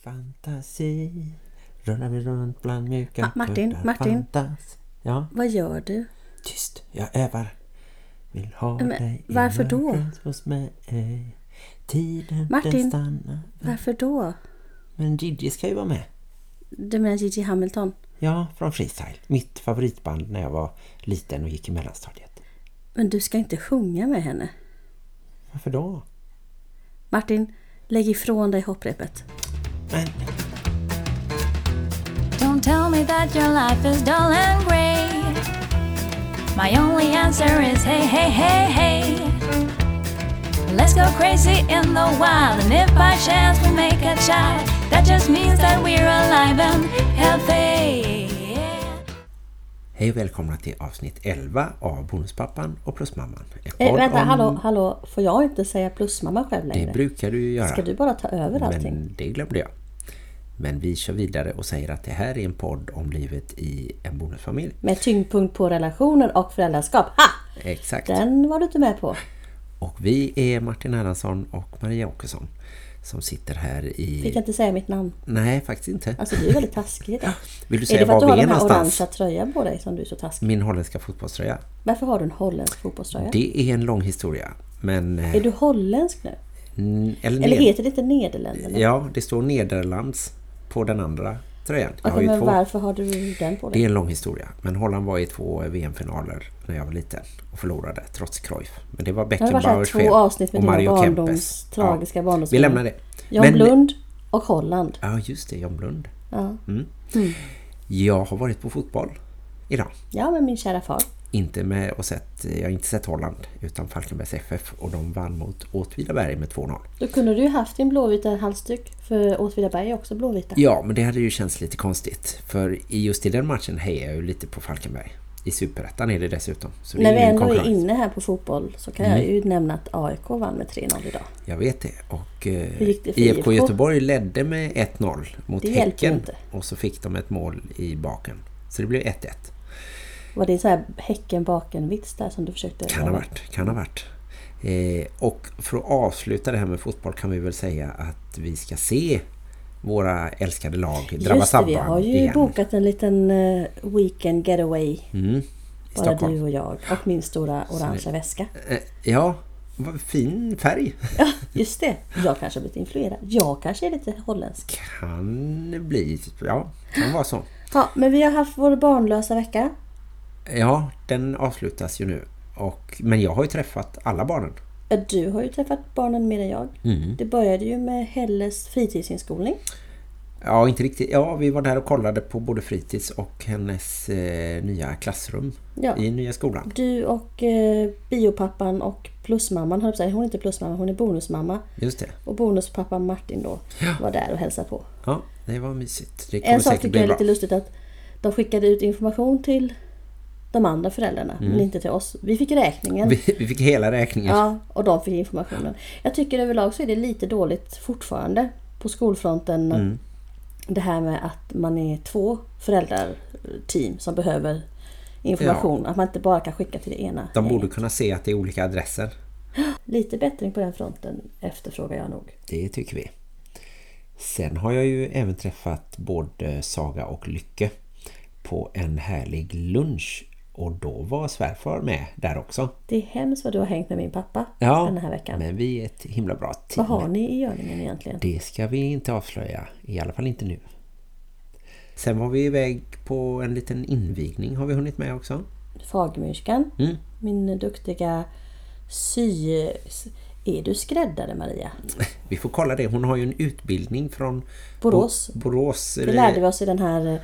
fantasi Rullar vi runt bland mjuka Ah, Martin, Martin. fantas- Ja, Vad gör du? tyst, jag övar Vill ha Men dig varför då? hos mig Tiden Martin. stannar Varför då? Men Gigi ska ju vara med Du menar Gigi Hamilton? Ja, från Freestyle Mitt favoritband när jag var liten och gick i mellanstadiet Men du ska inte sjunga med henne. Varför då? Martin, lägg ifrån dig hopprepet. Men Don't tell me that your life is dull and grey. My only answer is hey, hey, hey, hey. Let's go crazy in the wild, and if by chance we make a child, that just means that we're alive and healthy. Hej och välkomna till avsnitt 11 av Bonuspappan och Plusmamman. Podd vänta, om- hallå, hallå. Får jag inte säga plusmamma själv Det längre? brukar du ju göra. Ska du bara ta över allting? Men det glömde jag. Men vi kör vidare och säger att det här är en podd om livet i en bonusfamilj. Med tyngdpunkt på relationer och föräldraskap. Ha! Exakt. Den var du inte med på. Och vi är Martin Erlandsson och Maria Åkesson som sitter här i... Fick jag inte säga mitt namn. Nej, faktiskt inte. Alltså du är väldigt taskig idag. Vill du Är säga det för att du har är den här orangea tröjan på dig som du är så taskig? Min holländska fotbollströja. Varför har du en holländsk fotbollströja? Det är en lång historia. Men... eh, Är du holländsk nu? mm, eller Eller heter det inte Nederländerna? Ja, det står Nederlands på den andra tröjan. Jag ju men två. varför har du den på Det dig? är en lång historia. Men Holland var i två VM-finaler när jag var liten och förlorade trots Cruyff. Men det var Det har varit så här Beckenbauers två fel. avsnitt med och Mario Kempes. tragiska Ja. Vi lämnar det. Jan Men- Blund och Holland. Ja, just det. Jan Blund. Ja. Mm. Jag har varit på fotboll idag. ja, men min kära far. Inte med och sett, jag har inte sett Holland utan Falkenbergs FF och de vann mot Åtvidaberg med 2-0. Då kunde du ju haft din blåvita halsduk för Åtvidaberg är också blåvita. Ja, men det hade ju känts lite konstigt. För i just i den matchen hejar jag ju lite på Falkenberg. I Superettan är det dessutom. Så När är vi ändå är inne här på fotboll så kan Mm. jag ju nämna att AIK vann med 3-0 idag. Jag vet det. Och eh, Hur gick det för IFK? Göteborg ledde med 1-0 mot Det Häcken. inte. Och så fick de ett mål i baken. Så det blev 1-1. Var det så här Häcken-baken-vits där som du försökte... Kan ha varit. Kan ha varit. Eh, och för att avsluta det här med fotboll kan vi väl säga att vi ska se våra älskade lag drabbas Just det, vi har ju igen. bokat en liten eh, weekend getaway. Mm, i Bara Stockholm. du och jag. Och min stora orangea väska. Eh, ja, vad fin färg. Ja, just det. Jag kanske har blivit influerad. Jag kanske är lite holländsk. Kan bli, ja, kan vara så. Ja, men vi har haft vår barnlösa vecka. Ja, den avslutas ju nu. Och, men jag har ju träffat alla barnen. Ja, Du har ju träffat barnen mer än jag. Mm. Det började ju med Helles fritidsinskolning. Ja, inte riktigt. Ja, vi var där och kollade på både fritids och hennes eh, nya klassrum Ja. i nya skolan. Du och eh, biopappan och plusmamman, höll säga. hon är inte plusmamma, hon är bonusmamma. Just det. Och bonuspappan Martin då var där och hälsade på. Ja, det var mysigt. Det En sak tycker jag är lite lustigt att de skickade ut information till de andra föräldrarna, men inte till oss. Vi fick räkningen. Mm. Vi, vi fick hela räkningen. Ja, och de fick informationen. Jag tycker överlag så är det lite dåligt fortfarande på skolfronten. Mm. Det här med att man är två föräldrateam som behöver information. Att man inte bara kan skicka till det ena. De borde kunna se att det är olika adresser. Lite bättring på den fronten efterfrågar jag nog. Det tycker vi. Sen har jag ju även träffat både Saga och Lycke på en härlig lunch. Och då var svärfar med där också. Det är hemskt vad du har hängt med min pappa Ja, den här veckan. men vi är ett himla bra team. Vad har ni i görningen egentligen? Det ska vi inte avslöja, i alla fall inte nu. Sen var vi iväg på en liten invigning, har vi hunnit med också. Fagermyrskan, Mm. min duktiga sy... Är du skräddare Maria? Vi får kolla det, hon har ju en utbildning från Borås. Bo- Borås Det lärde vi oss i den här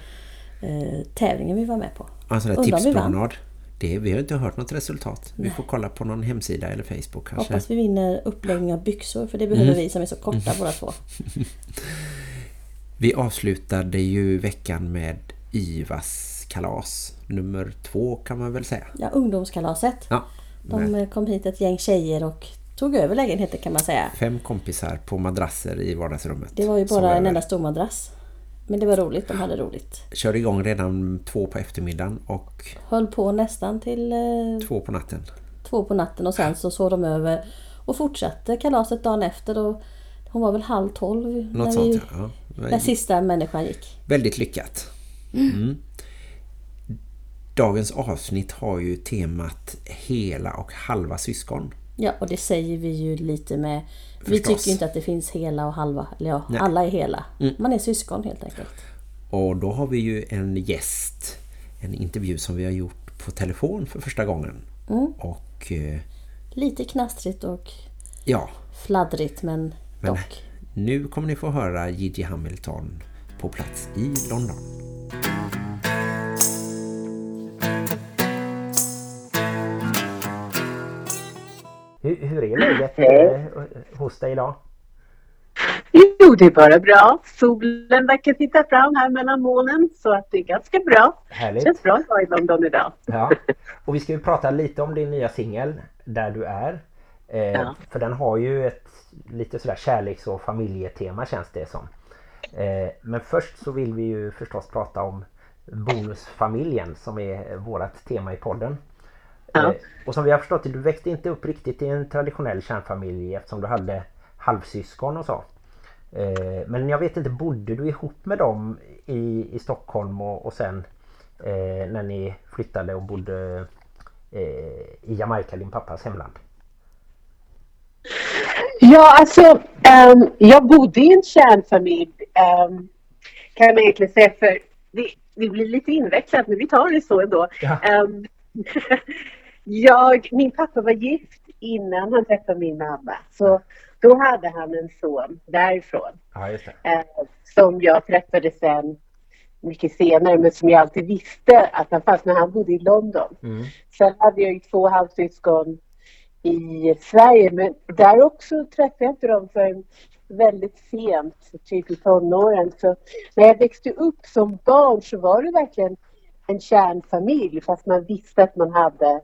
eh, tävlingen vi var med på. Där om vi vann. tipspromenad. Det, vi har inte hört något resultat. Vi får kolla på någon hemsida eller Facebook kanske. Hoppas vi vinner uppläggning av byxor för det behöver vi som är så korta båda två. Vi avslutade ju veckan med Ivas kalas. Nummer två kan man väl säga. Ja, ungdomskalaset. Ja, De kom hit ett gäng tjejer och tog över lägenheten kan man säga. fem kompisar på madrasser i vardagsrummet. Det var ju bara en enda stor madrass. Men det var roligt, de hade roligt. Körde igång redan två på eftermiddagen och Höll på nästan till eh, två på natten. två på natten och sen så sov de över och fortsatte kalaset dagen efter. Och hon var väl halv tolv Något när sånt, vi ja. Den sista människan gick. Väldigt lyckat. Mm. Dagens avsnitt har ju temat hela och halva syskon. Ja, och det säger vi ju lite med... Vi Förstås. tycker inte att det finns hela och halva. Eller ja, Nej. Mm. alla är hela. Man är syskon helt enkelt. Och då har vi ju en gäst, en intervju som vi har gjort på telefon för första gången. Och eh, Lite knastrigt och ja, fladdrigt men, Men- dock. nu kommer ni få höra Gigi Hamilton på plats i London. Hur, hur är läget eh, hos dig idag? Jo, det är bara bra. Solen verkar titta fram här mellan molnen så att det är ganska bra. Härligt. känns bra att vara i London idag. Ja. Och vi ska ju prata lite om din nya singel, Där du är. Eh, Ja. För den har ju ett lite sådär kärleks- och familjetema känns det som. Eh, men först så vill vi ju förstås prata om bonusfamiljen som är vårt tema i podden. Ja. Eh, och som vi har förstått det, du växte inte upp riktigt i en traditionell kärnfamilj eftersom du hade halvsyskon och så. Eh, men jag vet inte, bodde du ihop med dem i, i Stockholm och, och sen eh, när ni flyttade och bodde i Jamaica, din pappas hemland? Ja, alltså, ehm, jag bodde i en kärnfamilj ehm, kan man egentligen säga för det, det blir lite invecklat men vi tar det så ändå. Ja. Ehm, jag, min pappa var gift innan han träffade min mamma så då hade han en son därifrån. Ja, eh, som jag träffade sen mycket senare men som jag alltid visste att han fanns när han bodde i London. Mm. Sen hade jag ju två halvsyskon i Sverige men där också träffade jag inte dem förrän väldigt sent, typ i tonåren. Så när jag växte upp som barn så var det verkligen en kärnfamilj fast man visste att man hade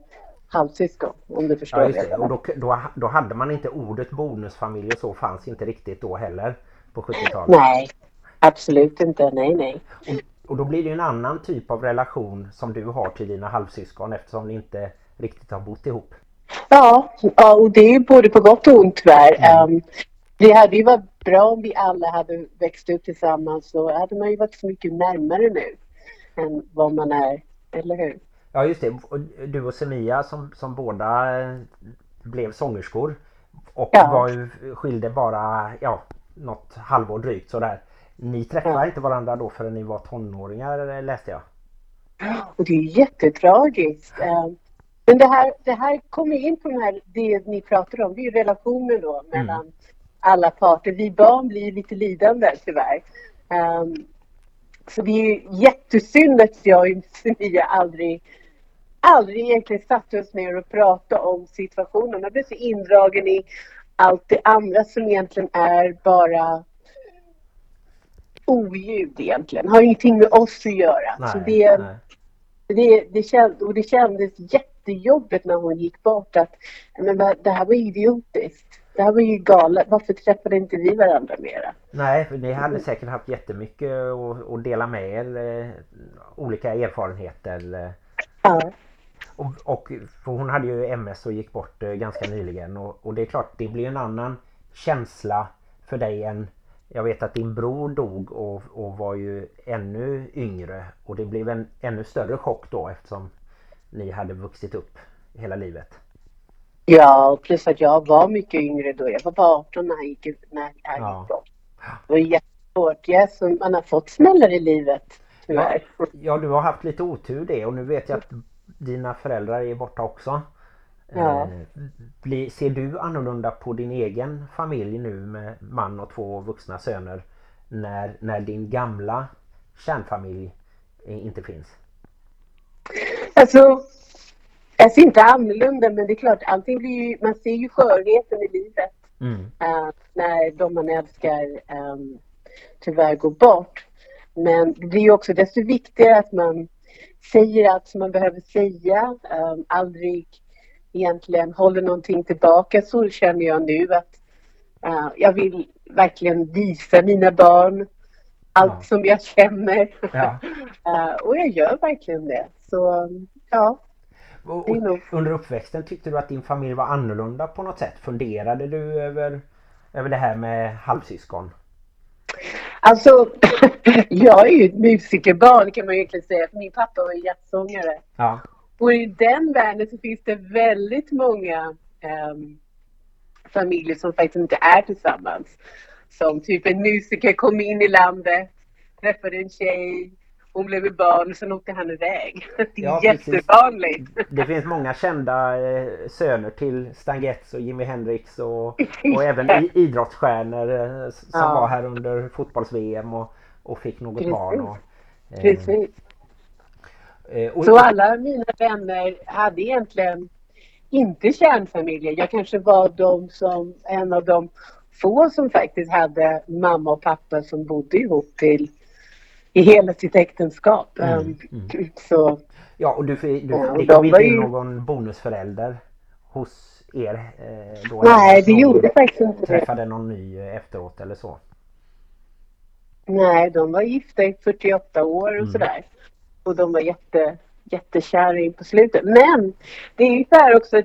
halvsyskon om du förstår Ja, just det. Och då, då, då hade man inte ordet bonusfamilj och så fanns inte riktigt då heller på 70-talet. Nej, absolut inte. Nej, nej. Och, och då blir det en annan typ av relation som du har till dina halvsyskon eftersom ni inte riktigt har bott ihop. Ja, ja, och det är både på gott och ont tyvärr. Ehm, det hade ju varit bra om vi alla hade växt upp tillsammans. Då hade man ju varit så mycket närmare nu än vad man är, eller hur? Ja just det, du och Semia som, som båda eh, blev sångerskor och Ja. var skilde bara ja, något halvår drygt sådär. Ni träffade Ja. inte varandra då förrän ni var tonåringar eh, läste jag. Och det är jättetragiskt. Ehm, men det här, det här kommer in på den här, det ni pratar om, det är ju relationen då mellan alla parter. Vi barn blir lite lidande tyvärr. Ehm, så det är ju jättesynd att jag och Semia aldrig, aldrig egentligen satte oss ner och pratade om situationen. Man blir så indragen i allt det andra som egentligen är bara oljud egentligen. Har ingenting med oss att göra. så det, nej. det, det, känd, och det kändes jättejobbigt när hon gick bort att men det här var idiotiskt. Det här var ju galet. Varför träffade inte vi varandra mera? Nej, för ni hade säkert haft jättemycket att, att dela med er. Eh, olika erfarenheter. Eh, Ja. Och, och för hon hade ju MS och gick bort eh, ganska nyligen. Och, och det är klart, det blir en annan känsla för dig än... Jag vet att din bror dog och, och var ju ännu yngre. Och det blev en ännu större chock då eftersom ni hade vuxit upp hela livet. ja, plus att jag var mycket yngre då. Jag var bara 18 när han gick, när han Ja. gick bort. Det var jättesvårt. Yes, man har fått smällar i livet. Ja, Tyvärr. ja, du har haft lite otur det och nu vet jag att dina föräldrar är borta också. Ja. Eh, ser du annorlunda på din egen familj nu med man och två vuxna söner när, när din gamla kärnfamilj eh, inte finns? Alltså, jag ser inte annorlunda men det är klart, allting blir ju, man ser ju skörheten i livet. Mm. eh, när de man älskar um, tyvärr går bort. Men det blir ju också desto viktigare att man säger allt som man behöver säga. Um, aldrig egentligen håller någonting tillbaka. Så känner jag nu att eh, jag vill verkligen visa mina barn allt Ja. som jag känner. Ja. Eh, och jag gör verkligen det. Så ja, Och, är nog- och under uppväxten tyckte du att din familj var annorlunda på något sätt? Funderade du över, över det här med halvsyskon? Alltså, jag är ju ett musikerbarn kan man egentligen säga. För min pappa var jazzsångare. Ja. Och i den världen så finns det väldigt många ehm, familjer som faktiskt inte är tillsammans. Som typ en musiker kom in i landet, träffade en tjej, hon blev ett barn sen åkte han iväg. Det är Ja, precis. jättevanligt. Det finns många kända eh, söner till Stan Getz och Jimi Hendrix och, och även idrottsstjärnor eh, som Ja. var här under fotbolls-VM och, och fick något Precis. barn. Och, eh, Precis. och, Så alla mina vänner hade egentligen inte kärnfamiljer. Jag kanske var de som, en av de få som faktiskt hade mamma och pappa som bodde ihop till i hela sitt äktenskap. Mm, Um, Så Ja, och du, du, och det de kom inte in någon bonusförälder hos er eh, då? nej, det gjorde faktiskt inte det. Träffade någon ny eh, efteråt eller så? Nej, de var gifta i 48 år och Mm. sådär. Och de var jätte, jättekära in på slutet. Men det är ju så här också.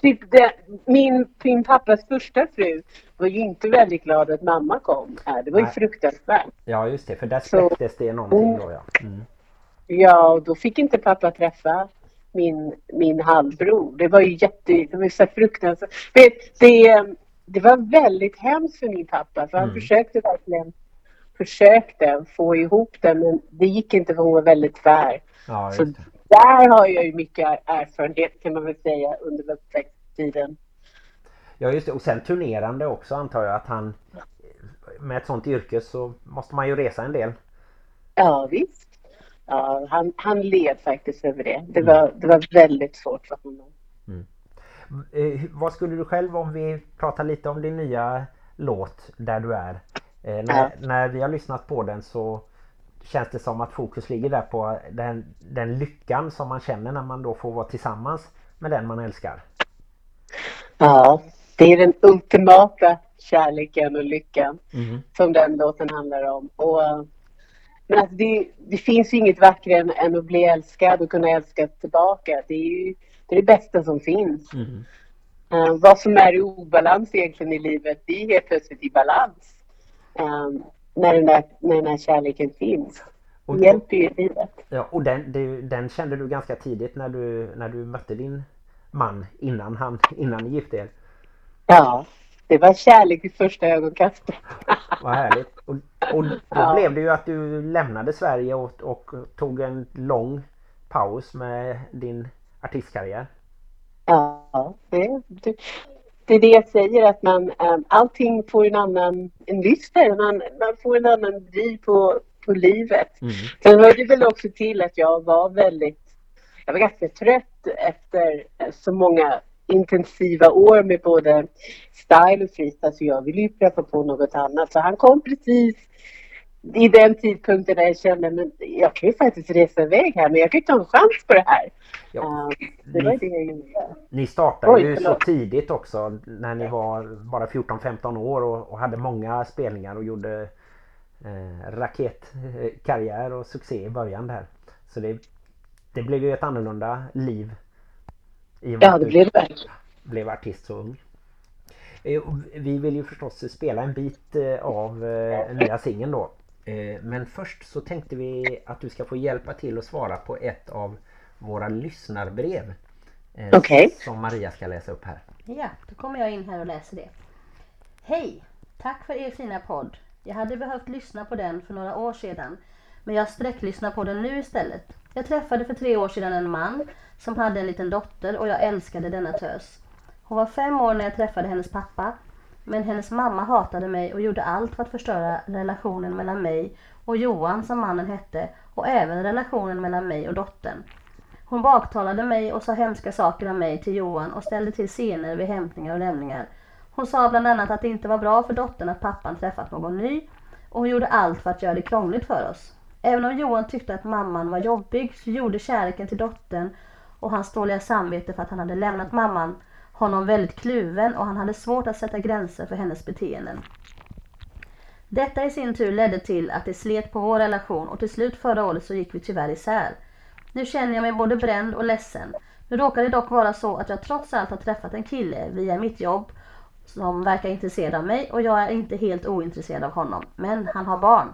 Typ det, min, min pappas första fru var ju inte väldigt glad att mamma kom. Här. Det var ju Nej. fruktansvärt. Ja, just det. För där släpptes det någonting då ja. Mm. Ja, och då fick inte pappa träffa min, min halvbror. Det var ju jätte, det var ju så fruktansvärt. Vet, det, det var väldigt hemskt för min pappa för han Mm. försökte verkligen försökte få ihop det men det gick inte för hon var väldigt tvär. Ja, Så det. Där har jag ju mycket er- erfarenhet kan man väl säga under uppväxttiden. Ja just det och sen turnerande också antar jag att han med ett sånt yrke så måste man ju resa en del. Ja visst. Ja, han, han led faktiskt över det. Det var, det var väldigt svårt för honom. Eh, vad skulle du själv om vi pratar lite om din nya låt Där du är. Eh, när, när vi har lyssnat på den så känns det som att fokus ligger där på den, den lyckan som man känner när man då får vara tillsammans med den man älskar. Ja, det är den ultimata kärleken och lyckan Mm. som den låten handlar om. Och, men alltså det, det finns ju inget vackrare än, att bli älskad och kunna älska tillbaka. Det är ju det, är det bästa som finns. Mm. Eh, vad som är i obalans egentligen i livet, det är helt plötsligt i balans. Eh, när, den där, när den här kärleken finns. Och- hjälper ju i livet. Ja, och den, det, den kände du ganska tidigt när du, när du mötte din man innan, han, innan ni gifte er. Ja, det var kärlek vid första ögonkastet. Vad härligt. Och, och då Ja. blev det ju att du lämnade Sverige och, och tog en lång paus med din artistkarriär. Ja, det, det, det är det jag säger att man, um, allting får en annan en lyster, man, man får en annan driv på, på livet. Mm. Sen hörde det väl också till att jag var väldigt, jag var ganska trött efter eh, så många intensiva år med både style och freestyle så jag ville ju pröva på något annat. Så han kom precis i den tidpunkten när jag kände men jag kan ju faktiskt resa iväg här men jag kan ju ta en chans på det här. Ja. Uh, det var det jag gjorde. Ni startade Oj, ju så tidigt också när ni var bara 14-15 år och, och hade många spelningar och gjorde eh, raketkarriär och succé i början där. Så det, det blev ju ett annorlunda liv. Ja, det blev det verkligen. blev artist så ung. Eh, Vi vill ju förstås spela en bit eh, av nya singeln då. Eh, Men först så tänkte vi att du ska få hjälpa till att svara på ett av våra lyssnarbrev. eh, Okej. Som Maria ska läsa upp här. Ja, då kommer jag in här och läser det. Hej! Tack för er fina podd. Jag hade behövt lyssna på den för några år sedan, men jag sträcklyssnar på den nu istället. Jag träffade för tre år sedan en man som hade en liten dotter och jag älskade denna tös. Hon var fem år när jag träffade hennes pappa, men hennes mamma hatade mig och gjorde allt för att förstöra relationen mellan mig och Johan som mannen hette och även relationen mellan mig och dottern. Hon baktalade mig och sa hemska saker om mig till Johan och ställde till scener vid hämtningar och lämningar. Hon sa bland annat att det inte var bra för dottern att pappan träffat någon ny och hon gjorde allt för att göra det krångligt för oss. Även om Johan tyckte att mamman var jobbig så gjorde kärleken till dottern och hans dåliga samvete för att han hade lämnat mamman honom väldigt kluven och han hade svårt att sätta gränser för hennes beteenden. Detta i sin tur ledde till att det slet på vår relation och till slut förra året så gick vi tyvärr isär. Nu känner jag mig både bränd och ledsen. Nu råkar det dock vara så att jag trots allt har träffat en kille via mitt jobb som verkar intresserad av mig och jag är inte helt ointresserad av honom. Men han har barn.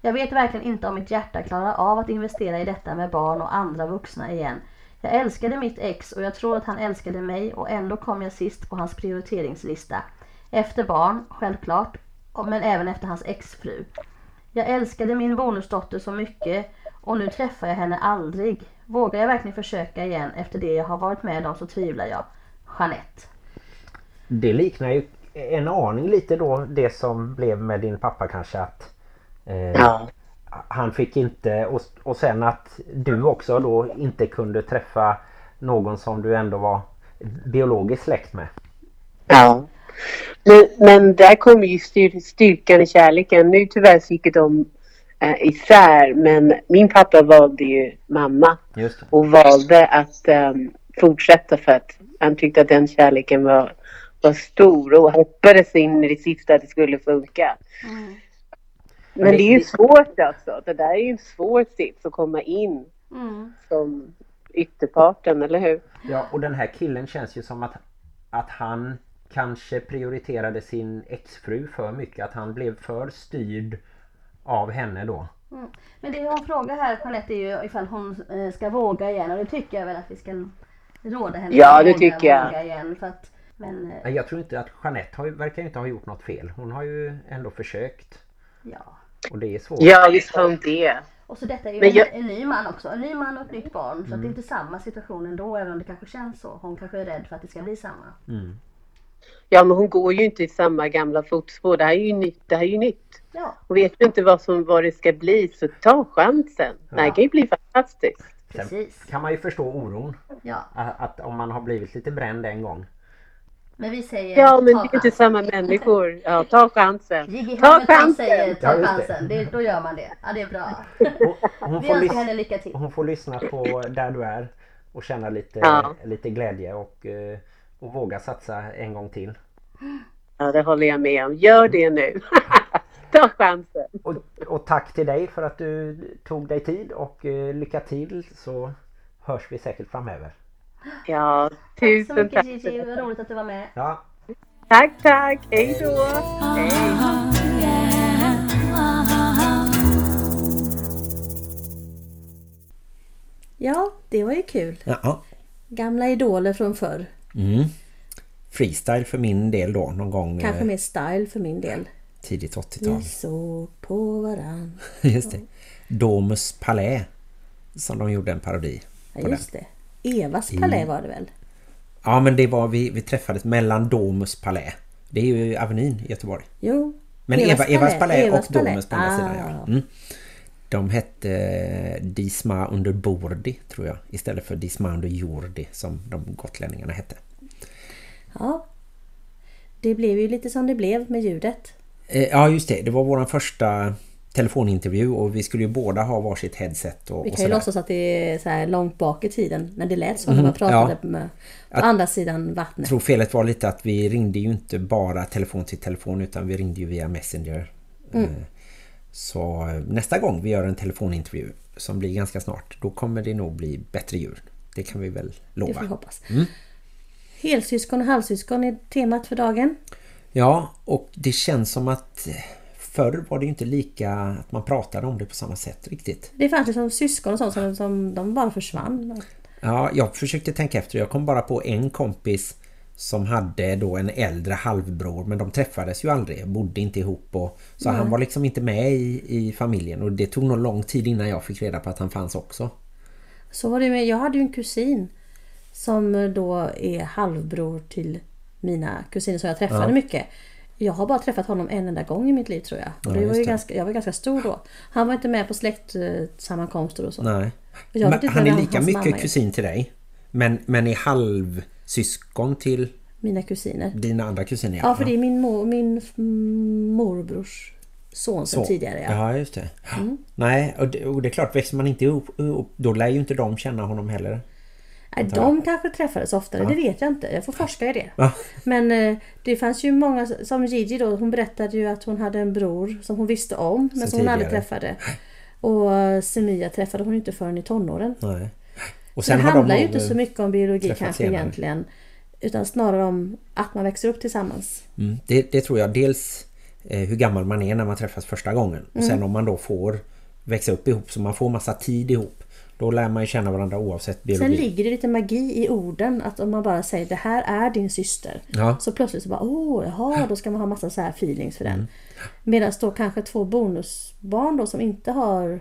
Jag vet verkligen inte om mitt hjärta klarar av att investera i detta med barn och andra vuxna igen. Jag älskade mitt ex och jag tror att han älskade mig och ändå kom jag sist på hans prioriteringslista. Efter barn, självklart, men även efter hans exfru. Jag älskade min bonusdotter så mycket och nu träffar jag henne aldrig. Vågar jag verkligen försöka igen efter det jag har varit med om så tvivlar jag. Jeanette. Det liknar ju en aning lite då det som blev med din pappa kanske att eh, Ja. Han fick inte och, och sen att du också då inte kunde träffa någon som du ändå var biologiskt släkt med. Ja. Men, men där kommer ju styr, styrkan i kärleken. Nu tyvärr så gick de eh, isär men min pappa valde ju mamma och valde att ehm, fortsätta för att han tyckte att den kärleken var, var stor och hoppades in i det sista att det skulle funka. Men det är ju svårt alltså. Det där är ju en svår sits att komma in Mm. som ytterparten, eller hur? Ja, och den här killen känns ju som att, att han kanske prioriterade sin exfru för mycket. Att han blev för styrd av henne då. Men det hon frågar här Jeanette är ju ifall hon eh, ska våga igen och det tycker jag väl att vi ska råda henne Ja, att det våga, tycker jag. våga igen. För att, men eh, Jag tror inte att Jeanette har, verkar inte ha gjort något fel. Hon har ju ändå försökt. ja. Och det är svårt. Ja, visst har hon det. Och så detta är ju Men en, jag- en ny man också. En ny man och ett nytt barn. Så att det är inte samma situation ändå även om det kanske känns så. Hon kanske är rädd för att det ska bli samma. Mm. Ja, men hon går ju inte i samma gamla fotspår. Det här är ju nytt. Det här är ju nytt. Ja, Hon vet ju inte vad, som, vad det ska bli, så ta chansen. Det här kan ju bli fantastiskt. Sen precis. kan man ju förstå oron. Ja. Att, att om man har blivit lite bränd en gång. Men vi säger Ja, men det är inte samma människor. Ja, ta chansen. Gigi Ta chansen! säger ta Ja, just det. chansen. Det, då gör man det. Ja, det är bra. Hon, hon, Vi får önskar henne lycka till. hon får lyssna på där du är. Och känna lite, Ja. lite glädje och, eh, och våga satsa en gång till. Ja, det håller jag med om. Gör det nu. ta chansen. Och, och tack till dig för att du tog dig tid och eh, lycka till så hörs vi säkert framöver. Ja, Så tusen mycket tack. Gigi, vad roligt att du var med. Ja, Tack, tack. Hej då. Hej. Ja, det var ju kul. ja. Gamla idoler från förr. Mm. Freestyle för min del då någon gång Kanske eh, mer style för min del. tidigt 80-tal. Vi såg på varann. Just det. Domus Palais som de gjorde en parodi Ja, på den. just det. Evas palä var det väl? Ja men det var vi, vi träffades mellan Domus Palais. Det är ju Avenyn i Göteborg. Jo. Men Eva, Evas Palais Evas och palä. Domus på andra sidan. Ah. Ja. Mm. De hette eh, Disma under Bordi tror jag. Istället för Disma under Jordi som de gotlänningarna hette. Ja. Det blev ju lite som det blev med ljudet. Eh, Ja just det, det var vår första telefonintervju och vi skulle ju båda ha varsitt headset och, Vi och kan ju sådär. låtsas att det är så här långt bak i tiden när det lät som när man pratade ja. med, på Att- andra sidan vattnet. Jag tror felet var lite att vi ringde ju inte bara telefon till telefon utan vi ringde ju via Messenger. Mm. Eh, Så eh, nästa gång vi gör en telefonintervju som blir ganska snart, då kommer det nog bli bättre ljud. Det kan vi väl Det får vi lova. hoppas. Mm. Helsyskon och halvsyskon är temat för dagen. Ja, och det känns som att eh, förr var det ju inte lika att man pratade om det på samma sätt riktigt. Det fanns ju som syskon och sånt som, som de bara försvann. Ja, jag försökte tänka efter. Jag kom bara på en kompis som hade då en äldre halvbror men de träffades ju aldrig, bodde inte ihop och så han var liksom inte med i, i familjen och det tog nog lång tid innan jag fick reda på att han fanns också. Så var det med, jag hade ju en kusin som då är halvbror till mina kusiner som jag träffade Ja. mycket. Jag har bara träffat honom en enda gång i mitt liv tror jag. Och Ja, det var ju det. ganska, jag var ganska stor då. Han var inte med på släktsammankomster och så. Nej. Inte han är lika mycket kusin till dig. Men, men är halvsyskon till Mina kusiner. dina andra kusiner. Ja, för det är min, mor, min morbrors son sen Så. tidigare. Ja. Ja, just det. Mm. Nej, och det, och det är klart, växer man inte ihop, då lär ju inte de känna honom heller. Nej, de kanske träffades oftare, det vet jag inte. Jag får forska i det. Ja. Men eh, det fanns ju många, som Gigi då, hon berättade ju att hon hade en bror som hon visste om men Sen som hon aldrig tidigare. träffade. Och eh, Semia träffade hon inte förrän i tonåren. Nej. Och Sen det har de handlar ju inte så mycket om biologi kanske senare. egentligen. Utan snarare om att man växer upp tillsammans. Mm. Det, det tror jag. Dels eh, hur gammal man är när man träffas första gången. Och sen om man då får växa upp ihop så man får massa tid ihop. Då lär man ju känna varandra oavsett Sen biologi. ligger det lite magi i orden. Att om man bara säger det här är din syster. Ja. Så plötsligt så bara åh jaha då ska man ha massa så här feelings för den. Mm. Medan då kanske två bonusbarn då som inte har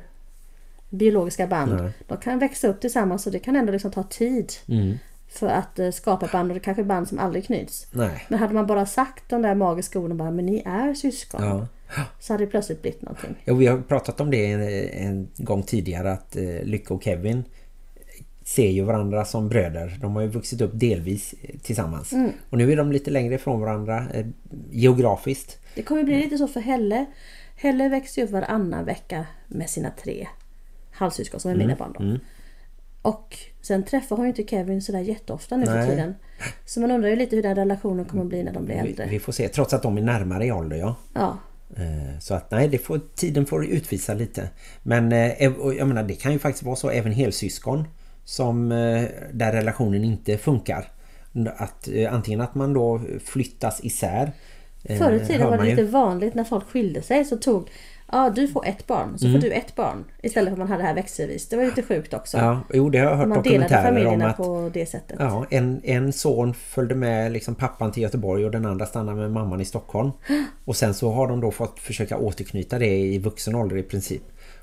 biologiska band. Nej. De kan växa upp tillsammans och det kan ändå liksom ta tid. Mm. För att eh, skapa band och det kanske är band som aldrig knyts. Nej. Men hade man bara sagt de där magiska orden bara men ni är syskon. Ja. Så hade det plötsligt blivit någonting. Ja, vi har pratat om det en, en gång tidigare att eh, Lycke och Kevin ser ju varandra som bröder. De har ju vuxit upp delvis eh, tillsammans. Mm. Och nu är de lite längre ifrån varandra eh, geografiskt. Det kommer bli lite så för Helle. Helle växte upp varannan vecka med sina tre halvsyskon som är Mm. mina barn då. Och sen träffar hon ju inte Kevin sådär jätteofta nu för tiden. Så man undrar ju lite hur den relationen kommer att bli när de blir Vi, äldre. vi får se, trots att de är närmare i ålder, ja. Ja. Eh, Så att nej, det får, tiden får utvisa lite. Men eh, jag menar, det kan ju faktiskt vara så även helsyskon som eh, där relationen inte funkar. Att antingen att man då flyttas isär. Förr i tiden var det ju. lite vanligt när folk skilde sig så tog Ja du får ett barn så Mm. får du ett barn. Istället för att man hade det här växelvis. Det var lite sjukt också. Ja, jo det har jag hört man delade dokumentärer om att på det sättet. ja, en, en son följde med liksom pappan till Göteborg och den andra stannade med mamman i Stockholm. Och sen så har de då fått försöka återknyta det i vuxen ålder i princip.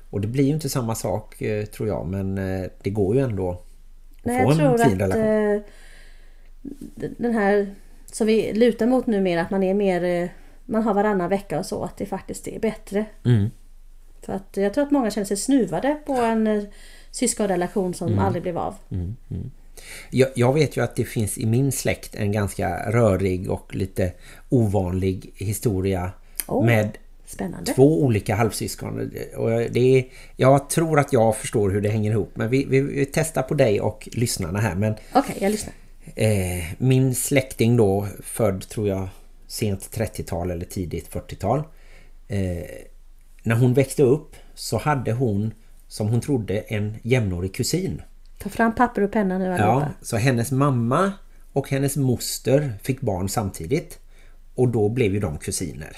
Och det blir ju inte samma sak eh, tror jag men eh, det går ju ändå att Nej, få jag en tror fin att relation. eh, den här som vi lutar mot numera att man är mer man har varannan vecka och så att det faktiskt är bättre. Mm. För att jag tror att många känner sig snuvade på en eh, syskonrelation som Mm. aldrig blev av. Jag, jag vet ju att det finns i min släkt en ganska rörig och lite ovanlig historia Oh. med Spännande. två olika halvsyskon. Och det är, jag tror att jag förstår hur det hänger ihop. Men vi, vi, vi testar på dig och lyssnarna här. Okej, jag lyssnar. eh, min släkting då, född tror jag sent 30-tal eller tidigt 40-tal. Eh, när hon växte upp så hade hon, som hon trodde, en jämnårig kusin. Ta fram papper och penna nu Ja, allihopa. så hennes mamma och hennes moster fick barn samtidigt. Och då blev ju de kusiner.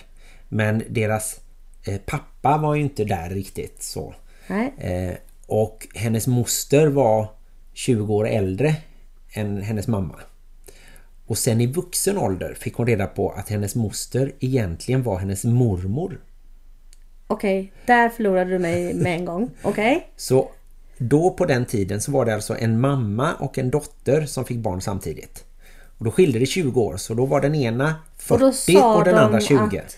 Men deras eh, pappa var ju inte där riktigt så. Nej. Eh, och hennes moster var 20 år äldre än hennes mamma. Och sen i vuxen ålder fick hon reda på att hennes moster egentligen var hennes mormor. Okej, där förlorade du mig med en gång. Okej? Så då på den tiden så var det alltså en mamma och en dotter som fick barn samtidigt. Och då skilde det 20 år så då var den ena 40 Och och, den de andra 20. Att,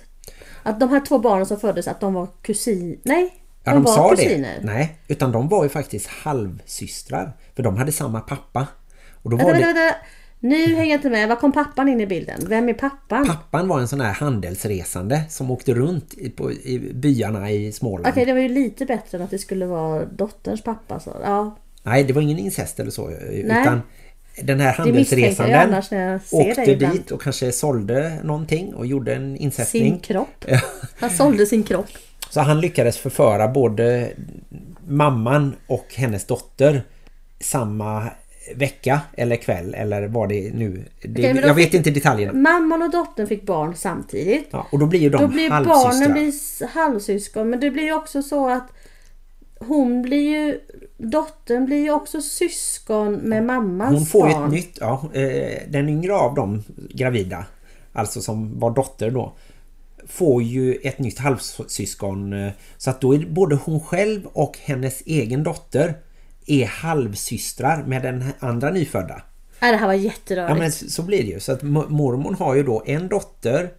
att de här två barnen som föddes att de var kusin... Nej, ja, de, de var sa kusiner. det. Nej, utan de var ju faktiskt halvsystrar. För de hade samma pappa. Och då var Vänta, det, vänta, vänta. Nu hänger jag inte med. Var kom pappan in i bilden? Vem är pappan? pappan var en sån här handelsresande som åkte runt i, på, i byarna i Småland. Okej, det var ju lite bättre än att det skulle vara dotterns pappa. Så. Ja, Nej, det var ingen incest eller så. Utan den här handelsresanden åkte dit och kanske sålde någonting och gjorde en sin insättning. kropp. Han sålde sin kropp. Så han lyckades förföra både mamman och hennes dotter samma vecka eller kväll eller vad det nu. Det, då jag vet fick- inte detaljerna. Mamman och dottern fick barn samtidigt. Ja, och då blir ju de Då blir halvsystrar. barnen blir halvsyskon. Men det blir ju också så att hon blir ju... Dottern blir ju också syskon med mammans Hon får barn. ett nytt, ja, eh, den yngre av dem gravida, alltså som var dotter då, får ju ett nytt halvsyskon. eh, Så att då är både hon själv och hennes egen dotter är halvsystrar med den andra nyfödda. Nej, det här var Ja jätterörigt. men så blir det ju. Så att mo- mormor har ju då en dotter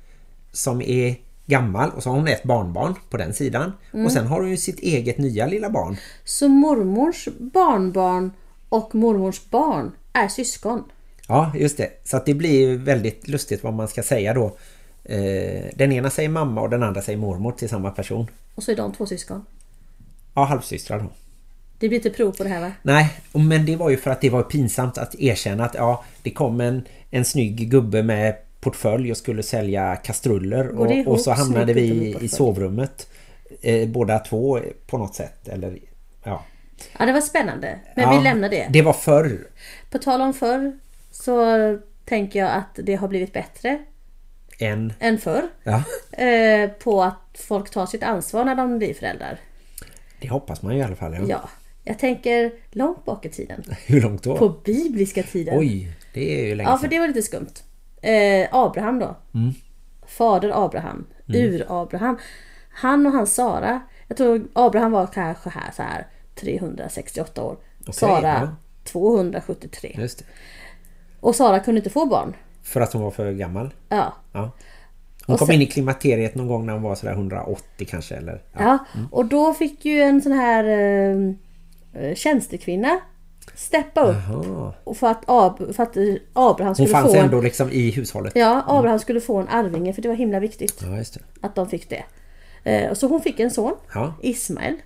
som är gammal och så har hon ett barnbarn på den sidan. Mm. Och sen har hon ju sitt eget nya lilla barn. Så mormors barnbarn och mormors barn är syskon. Ja, just det. Så att det blir väldigt lustigt vad man ska säga då. Eh, den ena säger mamma och den andra säger mormor till samma person. Och så är de två syskon. Ja, halvsystrar då. Det blir inte prov på det här va? Nej, men det var ju för att det var pinsamt att erkänna att ja, det kom en, en snygg gubbe med portfölj och skulle sälja kastruller och, ihop, och så hamnade vi i sovrummet eh, båda två på något sätt eller ja. Ja, det var spännande. Men ja, vi lämnar det. Det var förr. På tal om förr så tänker jag att det har blivit bättre En... än förr. Ja, Eh, på att folk tar sitt ansvar när de blir föräldrar. det hoppas man ju i alla fall. Ja. Ja, jag tänker långt bak i tiden. Hur långt då? På bibliska tiden. Oj, det är ju länge Ja, för det var lite skumt. Eh, Abraham då. Mm. Fader Abraham. Ur-Abraham. Han och hans Sara. Jag tror Abraham var kanske här så här 368 år. Sara ja. 273. Just det. Och Sara kunde inte få barn. För att hon var för gammal. Ja. Ja. Hon Och kom sen- in i klimakteriet någon gång när hon var sådär 180 kanske. Eller, ja. ja. Och då fick ju en sån här eh, tjänstekvinna steppa upp. Och för att, Ab- för att eh, Abraham Hon skulle fanns få en, ändå liksom i hushållet. Ja, Abraham skulle få en arvinge för det var himla viktigt Ja, att de fick det. Eh, Så hon fick en son, Ja. Ismael.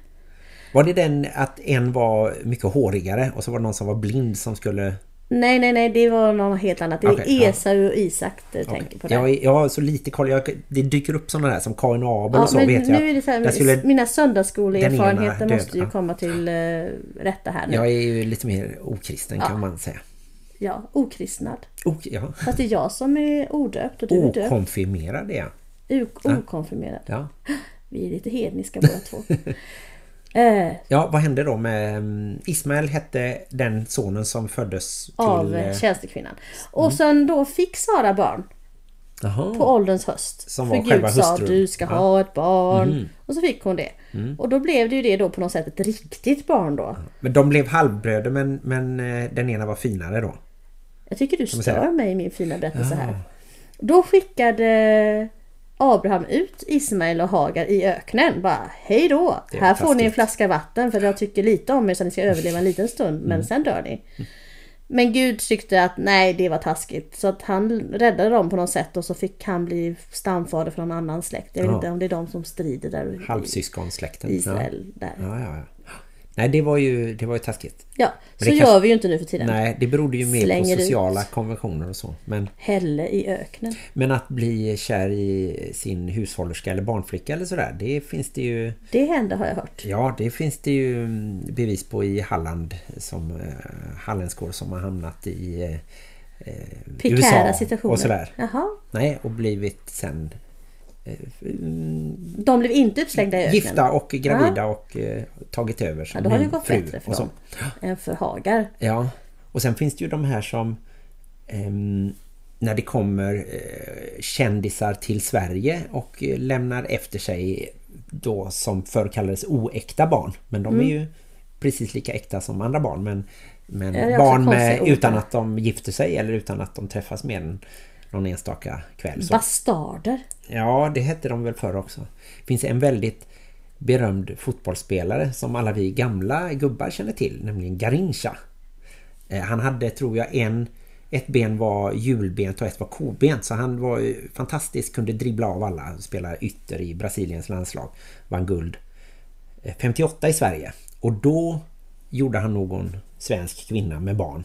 Var det den att en var mycket hårigare och så var det någon som var blind som skulle... Nej, nej, nej, det var något helt annat. Det är ja. Esau och Isak du tänker på det. Jag, jag har så lite koll. Jag, det dyker upp sådana där som Kain och Abel Ja, och så men vet jag. nu är det så här, skulle, mina ena måste ju ja. komma till eh, rätta här nu. jag är ju lite mer okristen kan man säga. Ja, okristnad. O, ja. Fast det är jag som är odöpt och du är döpt. Okonfirmerad är jag. O- Okonfirmerad. Ja. Vi är lite hedniska båda två. eh, ja, vad hände då med... mm, Ismael hette den sonen som föddes till... av eh, tjänstekvinnan. Och sen då fick Sara barn Jaha. på ålderns höst. Som För var själva Gud sa hustrun. du ska Ja. ha ett barn. Mhm. Och så fick hon det. Mm. Och då blev det ju det då på något sätt ett riktigt barn då. Men de blev halvbröder men, men eh, den ena var finare då. Jag tycker du stör mig i min fina berättelse Ja. här. Då skickade Abraham ut Ismael och Hagar i öknen. Bara hej då! Här får ni en flaska vatten för jag tycker lite om er så ni ska överleva en liten stund. Mm. Men sen dör ni. Men Gud tyckte att nej det var taskigt. Så att han räddade dem på något sätt och så fick han bli stamfader från en annan släkt. Jag vet Ja. inte om det är de som strider där Halvsyskonsläkten. Israel. Ja. Där. Ja. Nej, det var ju, det var ju taskigt. Ja, Men så gör kanske- vi ju inte nu för tiden. Nej, det berodde ju mer Slänger på ut. sociala konventioner och så. Men, Hälle i öknen. men att bli kär i sin hushållerska eller barnflicka eller sådär, det finns det ju... Det hände har jag hört. Ja, det finns det ju bevis på i Halland som eh, halländskor som har hamnat i eh, eh, Prekära USA situationer. och sådär. Jaha. Nej, och blivit sen De blev inte utslängda i öknen. gifta och gravida och eh, tagit över som Ja, då har det gått fru bättre för och så. dem. Än för Hagar. Ja, och sen finns det ju de här som ehm, när det kommer eh, kändisar till Sverige och eh, lämnar efter sig då som förr kallades oäkta barn. Men de är ju precis lika äkta som andra barn. Men, men Ja, barn med, utan att de gifter sig eller utan att de träffas mer än någon enstaka kväll. Så. Bastarder. Ja, det hette de väl förr också. Det finns en väldigt berömd fotbollsspelare som alla vi gamla gubbar känner till, nämligen Garincha. Eh, Han hade, tror jag, en ett ben var hjulbent och ett var kobent så han var ju fantastisk, kunde dribbla av alla spela ytter i Brasiliens landslag vann guld eh, 58 i Sverige och då gjorde han någon svensk kvinna med barn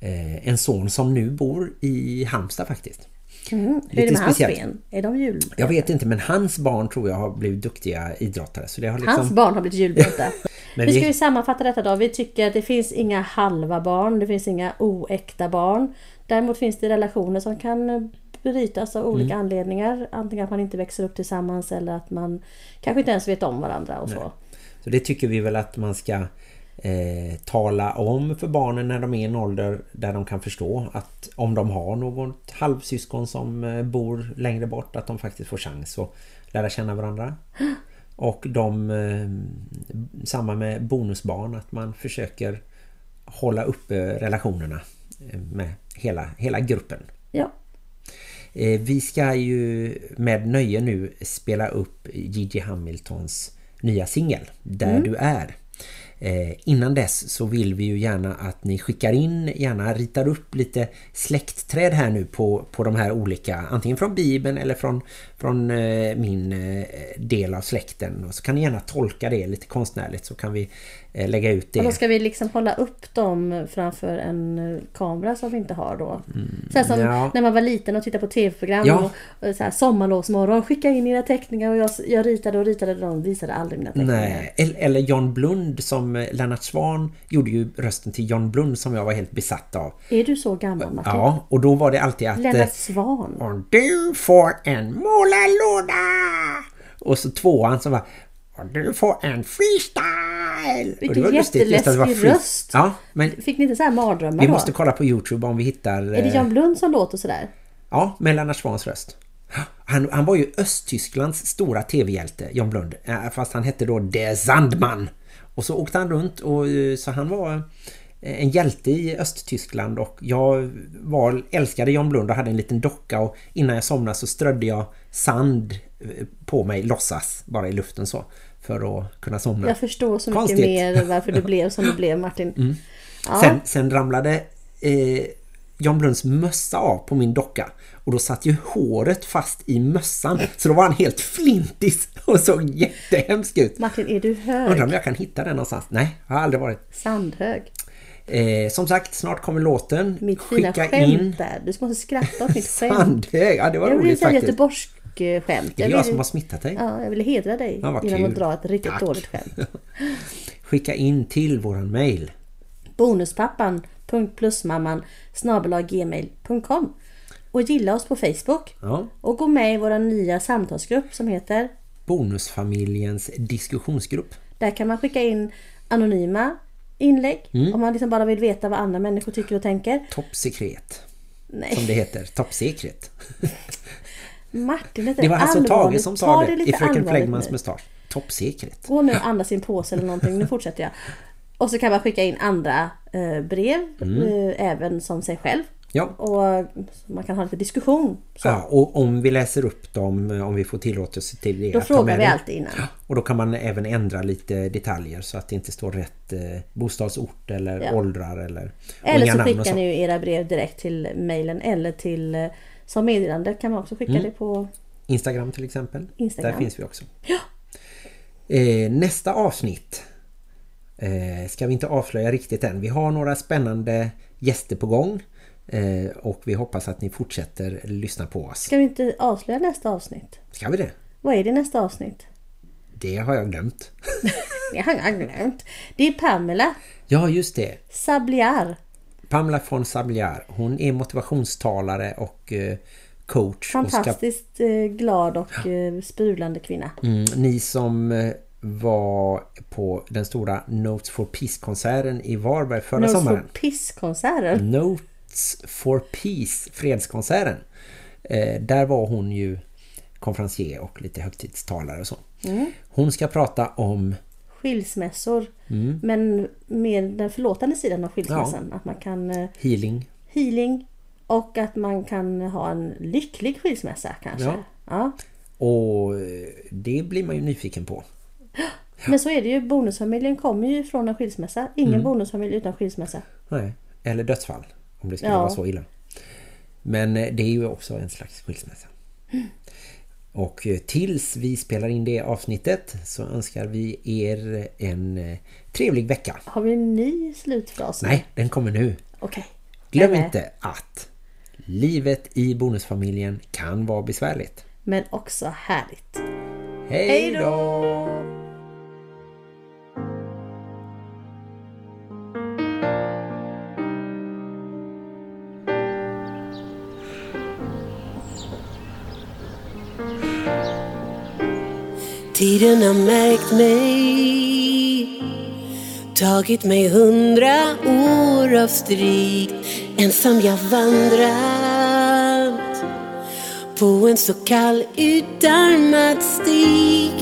Eh, en son som nu bor i Halmstad faktiskt Mm. Hur är det med hans speciellt. ben? Är de jul? jag vet inte, men hans barn tror jag har blivit duktiga idrottare. Så det har liksom... Hans barn har blivit julbenta. Men Nu vi- ska vi sammanfatta detta då. Vi tycker att det finns inga halva barn. Det finns inga oäkta barn. Däremot finns det relationer som kan brytas av olika Mm. anledningar. Antingen att man inte växer upp tillsammans eller att man kanske inte ens vet om varandra och så. Så det tycker vi väl att man ska eh, tala om för barnen när de är i en ålder där de kan förstå att om de har något halvsyskon som eh, bor längre bort att de faktiskt får chans att lära känna varandra. Och de eh, samma med bonusbarn att man försöker hålla uppe relationerna med hela, hela gruppen. Ja. Vi ska ju med nöje nu spela upp Gigi Hamiltons nya singel Där du är. Eh, innan dess så vill vi ju gärna att ni skickar in, gärna ritar upp lite släktträd här nu på, på de här olika, antingen från Bibeln eller från, från eh, min eh, del av släkten. Och så kan ni gärna tolka det lite konstnärligt så kan vi lägga ut Och då det. ska vi liksom hålla upp dem framför en eh, kamera som vi inte har då. Så här som Mm. Ja. när man var liten och tittade på tv-program Ja. och, så här, sommarlovsmorgon, skicka in era teckningar och jag, jag ritade och ritade och de visade aldrig mina teckningar. Nej, eller John Blund som eh, Lennart Svan gjorde ju rösten till John Blund som jag var helt besatt av. Är du så gammal Martin? Ja, och då var det alltid att... eh, Lennart Svan. Och du får en målarlåda! Och så tvåan som var... Och du får en freestyle! Och Vilken det var lustigt just att det var jätteläskig röst. Ja, men Fick ni inte så här mardrömmar vi då? måste kolla på Youtube om vi hittar... Är det eh, Jan Blund som låter sådär? Ja, med Lennart Swans röst. Han, han var ju Östtysklands stora tv-hjälte, Jan Blund. Eh, Fast han hette då Der Sandman. Och så åkte han runt och eh, så han var eh, en hjälte i Östtyskland och jag var, älskade Jan Blund och hade en liten docka och innan jag somnade så strödde jag sand eh, på mig, låtsas, bara i luften så för att kunna somna. Jag förstår så mycket Konstigt. mer varför du blev som du blev Martin. Ja. Sen, sen ramlade eh, Jan Blunds mössa av på min docka. Och då satt ju håret fast i mössan. Så då var han helt flintis och såg jättehemsk ut. Martin, är du Undrar om hög? jag kan hitta den någonstans. Nej, jag har aldrig varit. Sandhög. Eh, som sagt, snart kommer låten. Mitt fina Skicka skämt in där. Du måste skratta åt mitt skämt. Sandhög. Ja, det var Jag roligt faktiskt. göteborgsk eh, skämt. Det är Jag som har smittat dig. ja, jag ville hedra dig Ja, genom att dra ett riktigt Tack. dåligt skämt. Skicka in till våran mail. Bonuspappan.plusmamman gmail.com och gilla oss på Facebook. Ja. Och gå med i vår nya samtalsgrupp som heter Bonusfamiljens diskussionsgrupp. Där kan man skicka in anonyma inlägg Mm. om man liksom bara vill veta vad andra människor tycker och tänker. Toppsekret. Nej, Som det heter. Toppsekret. Martin, detta Det var alltså Tage som sa det, lite i Fröken nu. mustasch. Toppsekret. Gå nu och andas i en påse eller någonting. Nu fortsätter jag. Och så kan man skicka in andra eh, brev, Mm. eh, även som sig själv. Ja. Och man kan ha lite diskussion. Så. ja, och om vi läser upp dem, eh, om vi får tillåtelse till det. Då frågar vi det. alltid innan. Och då kan man även ändra lite detaljer så att det inte står rätt eh, bostadsort eller Ja. åldrar eller Eller så skickar ni ju era brev direkt till mejlen eller till eh, som meddelande kan man också skicka Mm. det på Instagram till exempel. Instagram. Där finns vi också. Eh, nästa avsnitt eh, ska vi inte avslöja riktigt än. Vi har några spännande gäster på gång eh, och vi hoppas att ni fortsätter lyssna på oss. Ska vi inte avslöja nästa avsnitt? Ska vi det? Vad är det nästa avsnitt? Det har jag glömt. Jag har glömt. Det är Pamela Ja, just det. Sabliar. Pamela von Sabliar. Hon är motivationstalare och eh, coach. och ska Fantastiskt eh, glad och eh, sprudlande kvinna. Mm, ni som var på den stora Notes for Peace-konserten i Varberg förra Nose sommaren. for Piss-konserten. Notes for Peace, fredskonserten. Eh, där var hon ju konferencier och lite högtidstalare och så. Mm. Hon ska prata om Skilsmässor. Mm. Men med den förlåtande sidan av skilsmässan. Att man kan eh, healing. healing och att man kan ha en lycklig skilsmässa kanske. Ja. Ja. Och eh, det blir man ju nyfiken på. Men så är det ju. Bonusfamiljen kommer ju från en skilsmässa. Ingen Mm. bonusfamilj utan skilsmässa. Nej. Eller dödsfall. Om det skulle Ja. vara så illa. Men eh, det är ju också en slags skilsmässa. Och eh, tills vi spelar in det avsnittet så önskar vi er en eh, trevlig vecka. Har vi en ny slutfras? Nej, den kommer nu. Okej. Glöm är med. inte att livet i bonusfamiljen kan vara besvärligt. Men också härligt. Hej då! Tiden har märkt mig Tagit mig hundra år av strid. Ensam jag vandrat På en så kall utarmad stig.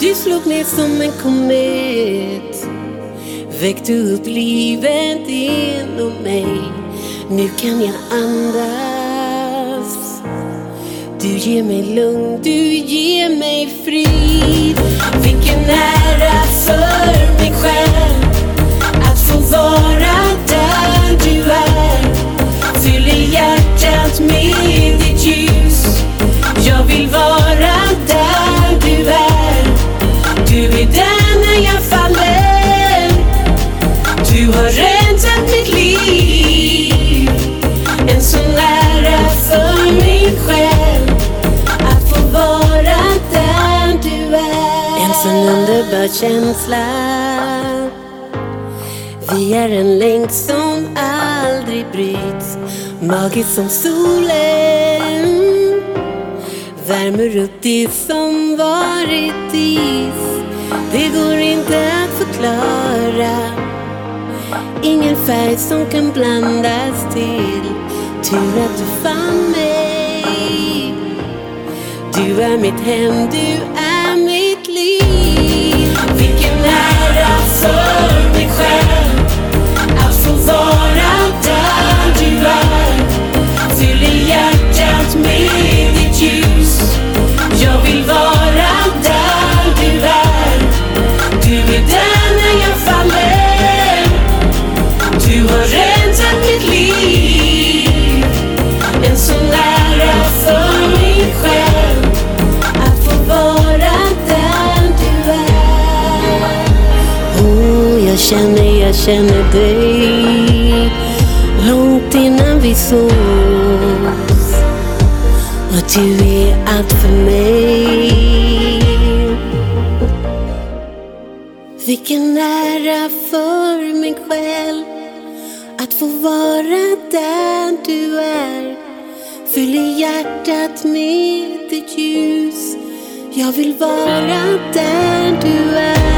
Du slog ner som en komet Väckte upp livet inom mig. Nu kan jag andas du ger mig lugn, du ger mig frid. Vilken ära för mig själv Att få vara där du är. Fyller hjärtat med ditt ljus. Jag vill vara där du är. Du är där när jag faller. Du har räddat mitt liv. För känsla. Vi är en länk som aldrig bryts Magiskt som solen. Värmer upp det som varit is. Det går inte att förklara. Ingen färg som kan blandas till. Tur att du fann mig. Du är mitt hem, du är mitt vilken ära för känner, jag känner dig. Långt innan vi sågs. Och du är allt för mig. Vilken ära för mig själv att få vara där du är. Fyller hjärtat med ditt ljus. Jag vill vara där du är.